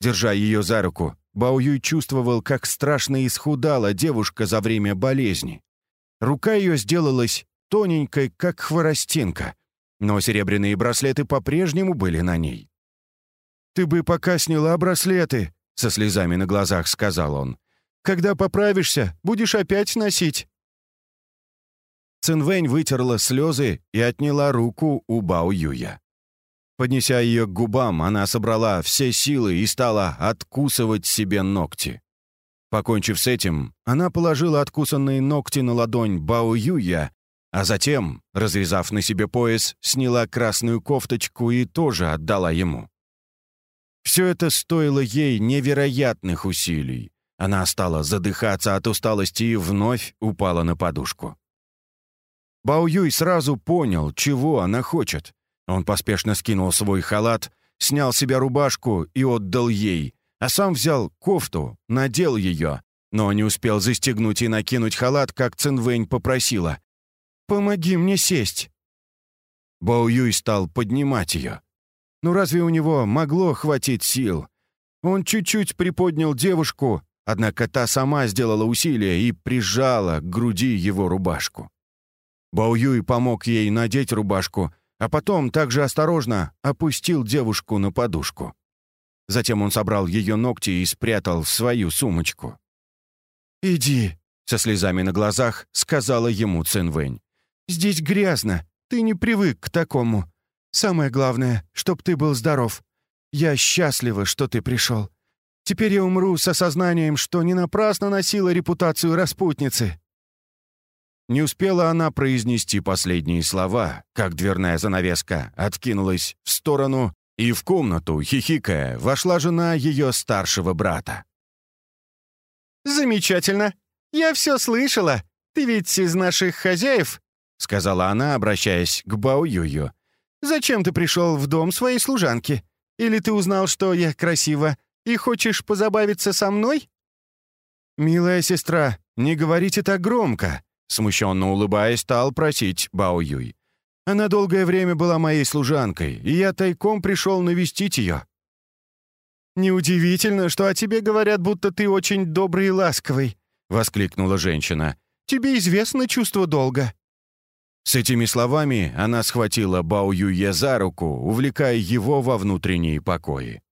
Держа ее за руку, Бао Юй чувствовал, как страшно исхудала девушка за время болезни. Рука ее сделалась тоненькой, как хворостинка, но серебряные браслеты по-прежнему были на ней. «Ты бы пока сняла браслеты», — со слезами на глазах сказал он. «Когда поправишься, будешь опять носить». Цинвэнь вытерла слезы и отняла руку у Бао Юя. Поднеся ее к губам, она собрала все силы и стала откусывать себе ногти. Покончив с этим, она положила откусанные ногти на ладонь Бао Юя а затем, развязав на себе пояс, сняла красную кофточку и тоже отдала ему. Все это стоило ей невероятных усилий. Она стала задыхаться от усталости и вновь упала на подушку. Бао Юй сразу понял, чего она хочет. Он поспешно скинул свой халат, снял себе рубашку и отдал ей, а сам взял кофту, надел ее, но не успел застегнуть и накинуть халат, как Цинвэнь попросила. «Помоги мне сесть!» Бао Юй стал поднимать ее. Ну разве у него могло хватить сил? Он чуть-чуть приподнял девушку, однако та сама сделала усилие и прижала к груди его рубашку. Бао Юй помог ей надеть рубашку, а потом также осторожно опустил девушку на подушку. Затем он собрал ее ногти и спрятал в свою сумочку. «Иди», — со слезами на глазах сказала ему Цинвэнь. Здесь грязно. Ты не привык к такому. Самое главное, чтоб ты был здоров. Я счастлива, что ты пришел. Теперь я умру с осознанием, что не напрасно носила репутацию распутницы». Не успела она произнести последние слова, как дверная занавеска откинулась в сторону, и в комнату, хихикая, вошла жена ее старшего брата. «Замечательно. Я все слышала. Ты ведь из наших хозяев?» — сказала она, обращаясь к Бао Юю. «Зачем ты пришел в дом своей служанки? Или ты узнал, что я красива, и хочешь позабавиться со мной?» «Милая сестра, не говорите так громко», — смущенно улыбаясь, стал просить Бао Юй. «Она долгое время была моей служанкой, и я тайком пришел навестить ее». «Неудивительно, что о тебе говорят, будто ты очень добрый и ласковый», — воскликнула женщина. «Тебе известно чувство долга». С этими словами она схватила Бао Юя за руку, увлекая его во внутренние покои.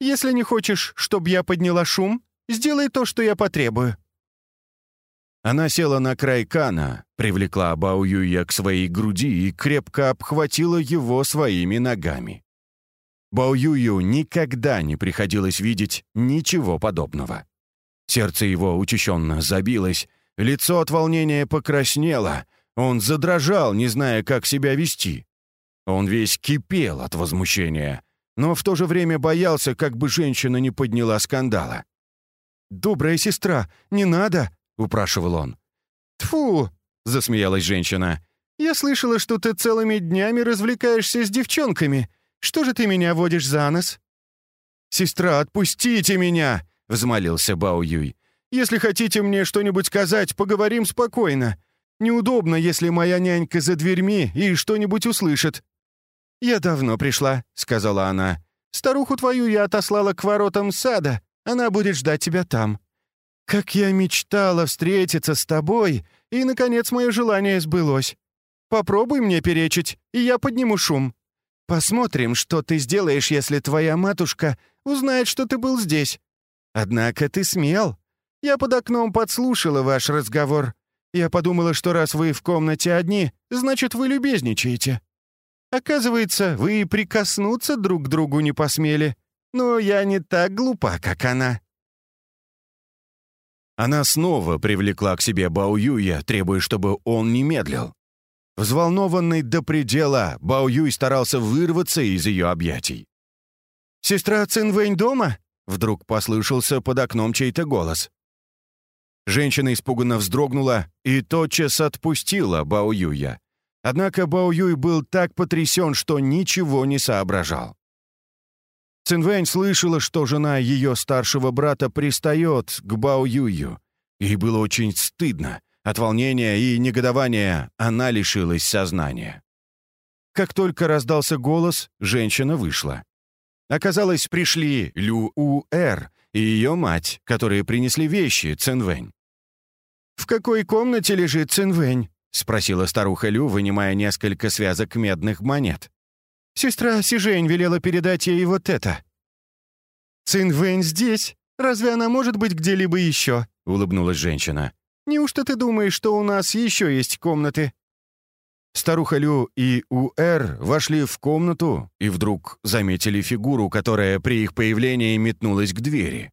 «Если не хочешь, чтобы я подняла шум, сделай то, что я потребую». Она села на край кана, привлекла Бао Юя к своей груди и крепко обхватила его своими ногами. Бао Юю никогда не приходилось видеть ничего подобного. Сердце его учащенно забилось, лицо от волнения покраснело, он задрожал, не зная, как себя вести. Он весь кипел от возмущения, но в то же время боялся, как бы женщина не подняла скандала. «Добрая сестра, не надо!» — упрашивал он. Тфу, засмеялась женщина. «Я слышала, что ты целыми днями развлекаешься с девчонками. Что же ты меня водишь за нос?» «Сестра, отпустите меня!» — взмолился Бао Юй. «Если хотите мне что-нибудь сказать, поговорим спокойно. Неудобно, если моя нянька за дверьми и что-нибудь услышит». «Я давно пришла», — сказала она. «Старуху твою я отослала к воротам сада. Она будет ждать тебя там. Как я мечтала встретиться с тобой, и, наконец, мое желание сбылось. Попробуй мне перечить, и я подниму шум. Посмотрим, что ты сделаешь, если твоя матушка узнает, что ты был здесь. Однако ты смел. Я под окном подслушала ваш разговор. Я подумала, что раз вы в комнате одни, значит, вы любезничаете. Оказывается, вы и прикоснуться друг к другу не посмели. Но я не так глупа, как она». Она снова привлекла к себе Бао Юя, требуя, чтобы он не медлил. Взволнованный до предела, Бао Юй старался вырваться из ее объятий. «Сестра Цинвэнь дома?» — вдруг послышался под окном чей-то голос. Женщина испуганно вздрогнула и тотчас отпустила Бао Юя. Однако Бао Юй был так потрясен, что ничего не соображал. Цинвэнь слышала, что жена ее старшего брата пристает к Бао Юю. Ей было очень стыдно. От волнения и негодования она лишилась сознания. Как только раздался голос, женщина вышла. Оказалось, пришли Лю У-Эр и ее мать, которые принесли вещи Цинвэнь. «В какой комнате лежит Цинвэнь?» — спросила старуха Лю, вынимая несколько связок медных монет. «Сестра Сижень велела передать ей вот это». «Цинвэнь здесь. Разве она может быть где-либо еще?» — улыбнулась женщина. Неужто ты думаешь, что у нас еще есть комнаты?» Старуха Лю и Уэр вошли в комнату и вдруг заметили фигуру, которая при их появлении метнулась к двери.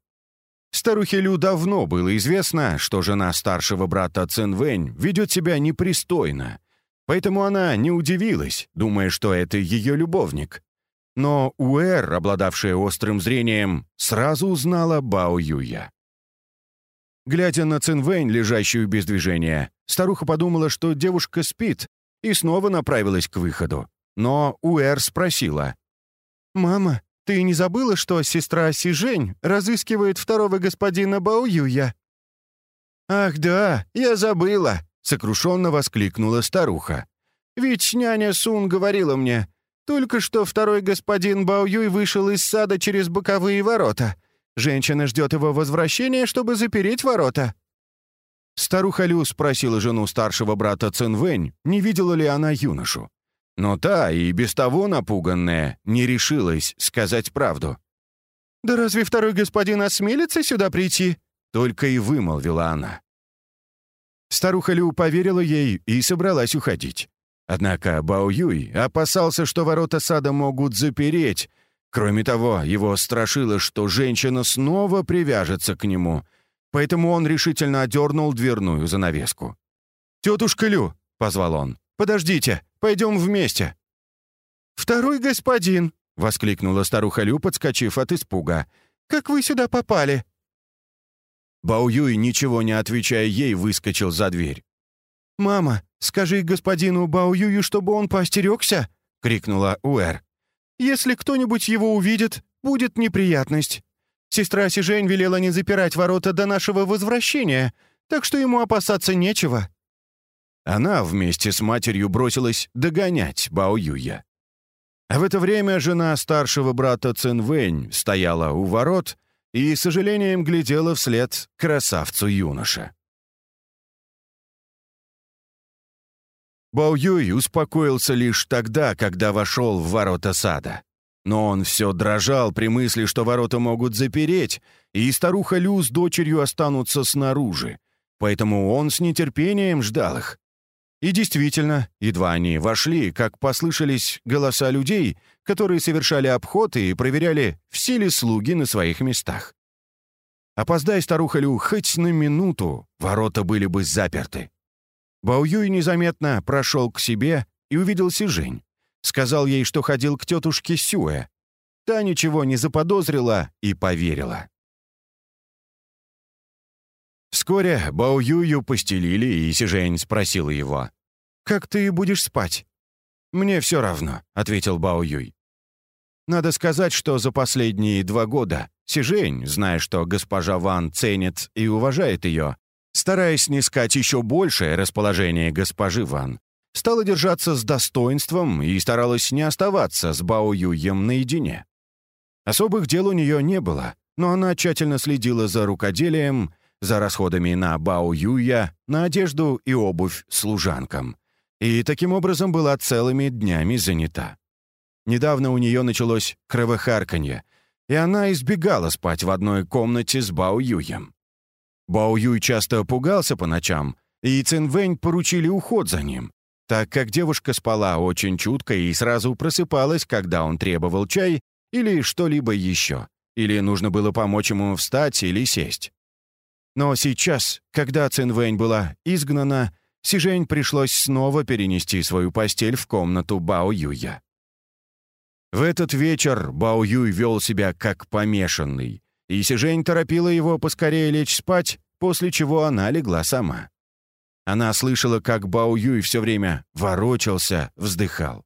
Старухе Лю давно было известно, что жена старшего брата Цинвэнь ведет себя непристойно, поэтому она не удивилась, думая, что это ее любовник. Но Уэр, обладавшая острым зрением, сразу узнала Бао Юя. Глядя на Цинвэнь, лежащую без движения, старуха подумала, что девушка спит, и снова направилась к выходу. Но Уэр спросила. «Мама, ты не забыла, что сестра Сижень разыскивает второго господина Баоюя?» «Ах да, я забыла!» — сокрушенно воскликнула старуха. «Ведь няня Сун говорила мне, только что второй господин Баоюй вышел из сада через боковые ворота. Женщина ждет его возвращения, чтобы запереть ворота». Старуха Лю спросила жену старшего брата Цинвэнь, не видела ли она юношу. Но та, и без того напуганная, не решилась сказать правду. «Да разве второй господин осмелится сюда прийти?» Только и вымолвила она. Старуха Лю поверила ей и собралась уходить. Однако Бао Юй опасался, что ворота сада могут запереть, Кроме того, его страшило, что женщина снова привяжется к нему, поэтому он решительно одернул дверную занавеску. «Тетушка Лю!» — позвал он. «Подождите, пойдем вместе!» «Второй господин!» — воскликнула старуха Лю, подскочив от испуга. «Как вы сюда попали?» Бао Юй, ничего не отвечая ей, выскочил за дверь. «Мама, скажи господину Бао Юю, чтобы он поостерегся!» — крикнула Уэр. Если кто-нибудь его увидит, будет неприятность. Сестра Сижень велела не запирать ворота до нашего возвращения, так что ему опасаться нечего». Она вместе с матерью бросилась догонять Бао Юя. А в это время жена старшего брата Цинвэнь стояла у ворот и, с сожалением, глядела вслед красавцу юноша. Бао Юй успокоился лишь тогда, когда вошел в ворота сада. Но он все дрожал при мысли, что ворота могут запереть, и старуха Лю с дочерью останутся снаружи. Поэтому он с нетерпением ждал их. И действительно, едва они вошли, как послышались голоса людей, которые совершали обход и проверяли, все ли слуги на своих местах. Опоздай старуха Лю хоть на минуту, ворота были бы заперты. Баоюй незаметно прошел к себе и увидел Сижень. Сказал ей, что ходил к тетушке Сюэ. Та ничего не заподозрила и поверила. Вскоре Бао Юю постелили, и Сижень спросил его. «Как ты будешь спать?» «Мне все равно», — ответил Бао Юй. Надо сказать, что за последние два года Сижень, зная, что госпожа Ван ценит и уважает ее, стараясь снискать еще большее расположение госпожи Ван, стала держаться с достоинством и старалась не оставаться с Бао Юем наедине. Особых дел у нее не было, но она тщательно следила за рукоделием, за расходами на Бао Юя, на одежду и обувь служанкам. И таким образом была целыми днями занята. Недавно у нее началось кровохарканье, и она избегала спать в одной комнате с Бао Юем. Бао Юй часто пугался по ночам, и Цин Вэнь поручили уход за ним, так как девушка спала очень чутко и сразу просыпалась, когда он требовал чай или что-либо еще, или нужно было помочь ему встать или сесть. Но сейчас, когда Цинвэнь была изгнана, Сижень пришлось снова перенести свою постель в комнату Бао Юя. В этот вечер Бао Юй вел себя как помешанный, и Сижень торопила его поскорее лечь спать, после чего она легла сама. Она слышала, как Бао Юй все время ворочался, вздыхал.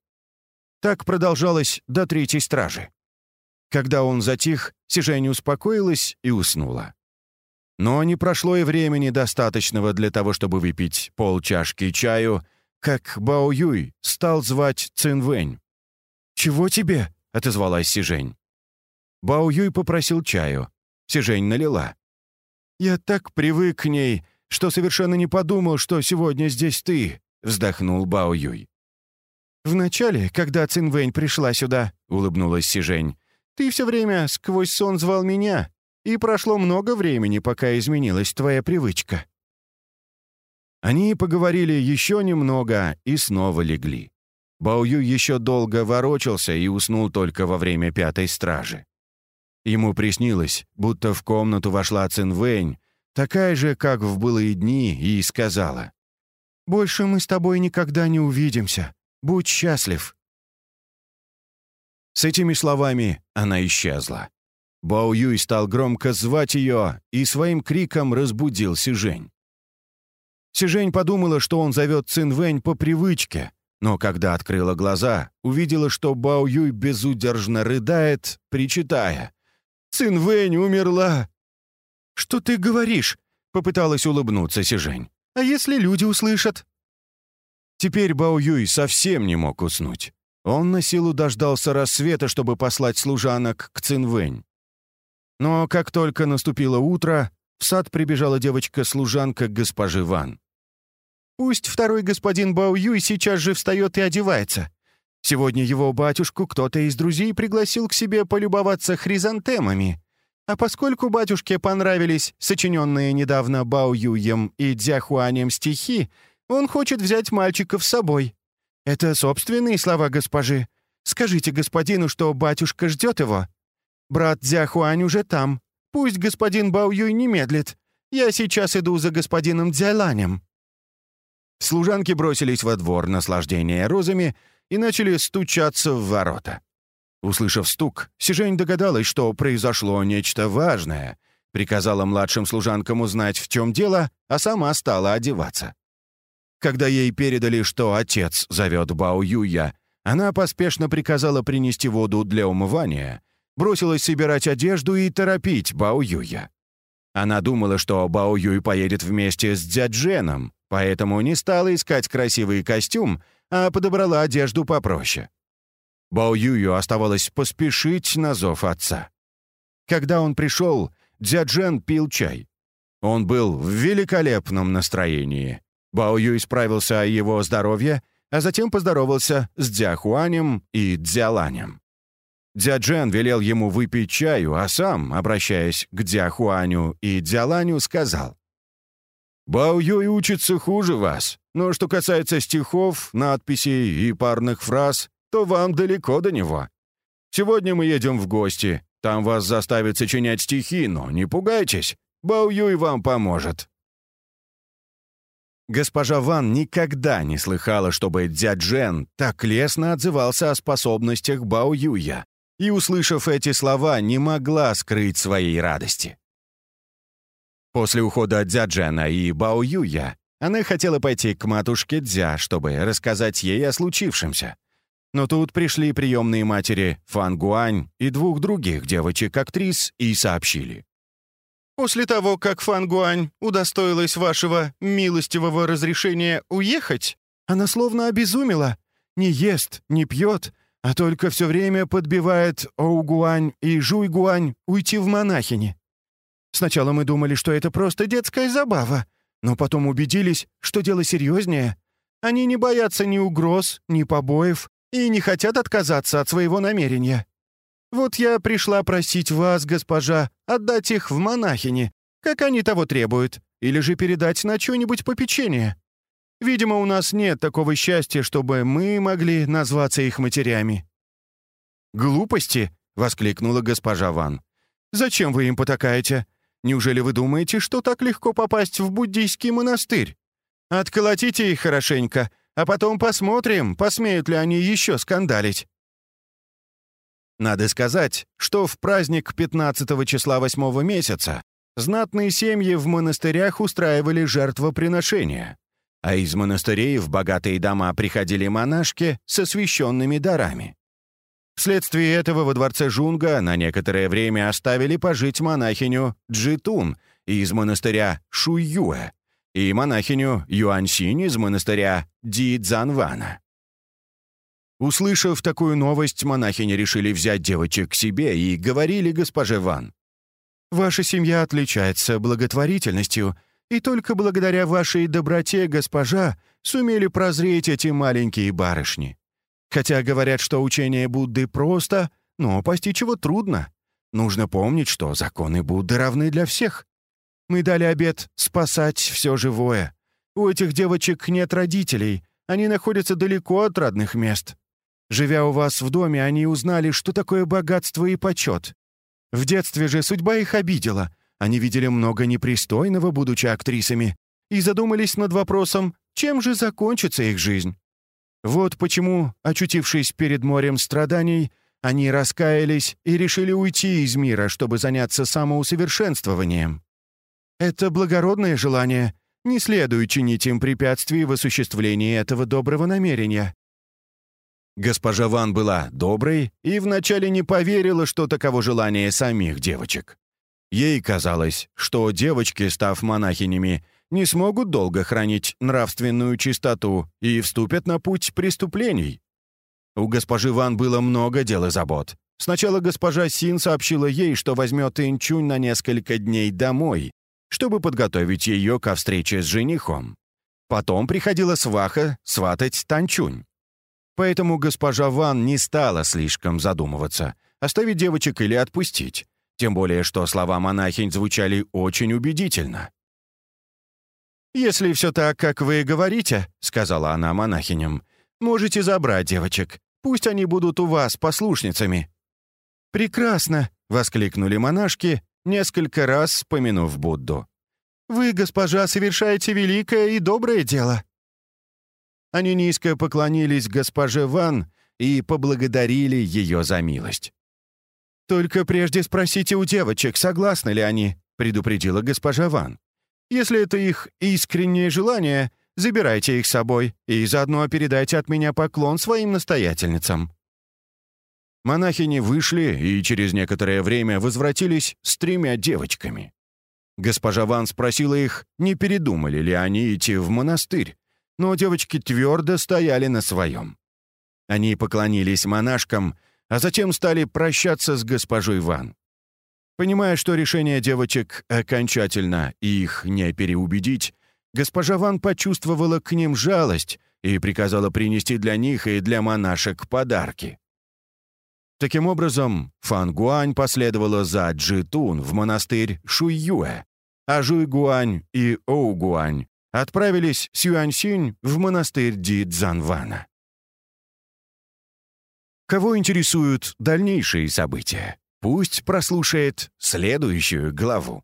Так продолжалось до третьей стражи. Когда он затих, Сижень успокоилась и уснула. Но не прошло и времени достаточного для того, чтобы выпить полчашки чаю, как Бао Юй стал звать Цин Вэнь. «Чего тебе?» — отозвалась Сижень. Бао Юй попросил чаю. Сижень налила. «Я так привык к ней, что совершенно не подумал, что сегодня здесь ты», — вздохнул Бао Юй. «Вначале, когда Цин Вэнь пришла сюда», — улыбнулась Сижень, «ты все время сквозь сон звал меня, и прошло много времени, пока изменилась твоя привычка». Они поговорили еще немного и снова легли. Баую еще долго ворочался и уснул только во время пятой стражи. Ему приснилось, будто в комнату вошла Цинвэнь, такая же, как в былые дни, и сказала, «Больше мы с тобой никогда не увидимся. Будь счастлив». С этими словами она исчезла. Бао Юй стал громко звать ее и своим криком разбудил Сижень. Сижень подумала, что он зовет Цин Вэнь по привычке, но когда открыла глаза, увидела, что Бао Юй безудержно рыдает, причитая. «Цин Вэнь умерла!» «Что ты говоришь?» — попыталась улыбнуться Сижень. «А если люди услышат?» Теперь Бао Юй совсем не мог уснуть. Он на силу дождался рассвета, чтобы послать служанок к Цинвэнь. Но как только наступило утро, в сад прибежала девочка-служанка госпожи Ван. «Пусть второй господин Бао Юй сейчас же встает и одевается. Сегодня его батюшку кто-то из друзей пригласил к себе полюбоваться хризантемами. А поскольку батюшке понравились сочиненные недавно Бао Юем и Дзяхуанем стихи, он хочет взять мальчиков с собой. Это собственные слова госпожи. Скажите господину, что батюшка ждет его. Брат Дзяхуань уже там. Пусть господин Бао Юй не медлит. Я сейчас иду за господином Дзяланем». Служанки бросились во двор наслаждения розами и начали стучаться в ворота. Услышав стук, Сижень догадалась, что произошло нечто важное, приказала младшим служанкам узнать, в чем дело, а сама стала одеваться. Когда ей передали, что отец зовет Бао Юя, она поспешно приказала принести воду для умывания бросилась собирать одежду и торопить Бао Юя. Она думала, что Бао Юй поедет вместе с Дзядженом, поэтому не стала искать красивый костюм, а подобрала одежду попроще. Бао Юю оставалось поспешить на зов отца. Когда он пришел, Дзяджен пил чай. Он был в великолепном настроении. Бао Юй справился о его здоровье, а затем поздоровался с Дзяхуанем и Дзяланем. Дзяджен велел ему выпить чаю, а сам, обращаясь к Дзяхуаню и Дзяланю, сказал. «Бао Юй учится хуже вас, но что касается стихов, надписей и парных фраз, то вам далеко до него. Сегодня мы едем в гости, там вас заставят сочинять стихи, но не пугайтесь, Бао Юй вам поможет». Госпожа Ван никогда не слыхала, чтобы Дзяджен так лестно отзывался о способностях Бао Юя и, услышав эти слова, не могла скрыть своей радости. После ухода Дзяджена и Бао Юя она хотела пойти к матушке Дзя, чтобы рассказать ей о случившемся. Но тут пришли приемные матери Фан Гуань и двух других девочек-актрис и сообщили. «После того, как Фан Гуань удостоилась вашего милостивого разрешения уехать, она словно обезумела. Не ест, не пьет, а только все время подбивает Оу Гуань и Жуй Гуань уйти в монахини. Сначала мы думали, что это просто детская забава, но потом убедились, что дело серьезнее. Они не боятся ни угроз, ни побоев, и не хотят отказаться от своего намерения. Вот я пришла просить вас, госпожа, отдать их в монахини, как они того требуют, или же передать на что-нибудь попечение. Видимо, у нас нет такого счастья, чтобы мы могли назваться их матерями». «Глупости!» — воскликнула госпожа Ван. «Зачем вы им потакаете? Неужели вы думаете, что так легко попасть в буддийский монастырь? Отколотите их хорошенько, а потом посмотрим, посмеют ли они еще скандалить». Надо сказать, что в праздник 15 числа 8 месяца знатные семьи в монастырях устраивали жертвоприношения, а из монастырей в богатые дома приходили монашки со священными дарами. Вследствие этого во дворце Жунга на некоторое время оставили пожить монахиню Джитун из монастыря Шуюэ, и монахиню Юаньсинь из монастыря Ди Цзанвана. Услышав такую новость, монахини решили взять девочек к себе и говорили госпоже Ван. «Ваша семья отличается благотворительностью, и только благодаря вашей доброте, госпожа, сумели прозреть эти маленькие барышни. Хотя говорят, что учение Будды просто, но постичь его трудно. Нужно помнить, что законы Будды равны для всех. Мы дали обет спасать все живое. У этих девочек нет родителей, они находятся далеко от родных мест. Живя у вас в доме, они узнали, что такое богатство и почет. В детстве же судьба их обидела. Они видели много непристойного, будучи актрисами, и задумались над вопросом, чем же закончится их жизнь. Вот почему, очутившись перед морем страданий, они раскаялись и решили уйти из мира, чтобы заняться самоусовершенствованием. Это благородное желание. Не следует чинить им препятствий в осуществлении этого доброго намерения. Госпожа Ван была доброй и вначале не поверила, что таково желание самих девочек. Ей казалось, что девочки, став монахинями, не смогут долго хранить нравственную чистоту и вступят на путь преступлений. У госпожи Ван было много дел и забот. Сначала госпожа Син сообщила ей, что возьмет Инчунь на несколько дней домой, чтобы подготовить ее ко встрече с женихом. Потом приходила сваха сватать Танчунь. Поэтому госпожа Ван не стала слишком задумываться, оставить девочек или отпустить. Тем более, что слова монахинь звучали очень убедительно. «Если все так, как вы говорите», — сказала она монахиням, «можете забрать девочек. Пусть они будут у вас послушницами». «Прекрасно!» — воскликнули монашки, несколько раз помянув Будду. «Вы, госпожа, совершаете великое и доброе дело». Они низко поклонились госпоже Ван и поблагодарили ее за милость. «Только прежде спросите у девочек, согласны ли они», — предупредила госпожа Ван. «Если это их искреннее желание, забирайте их с собой и заодно передайте от меня поклон своим настоятельницам». Монахини вышли и через некоторое время возвратились с тремя девочками. Госпожа Ван спросила их, не передумали ли они идти в монастырь, но девочки твердо стояли на своем. Они поклонились монашкам, а затем стали прощаться с госпожой Ван. Понимая, что решение девочек окончательно и их не переубедить, госпожа Ван почувствовала к ним жалость и приказала принести для них и для монашек подарки. Таким образом, Фан Гуань последовала за Джитун в монастырь Шуйюэ, а Жуй Гуань и Оу Гуань отправились с Юаньсинь в монастырь Ди Цзанвана. Кого интересуют дальнейшие события, пусть прослушает следующую главу.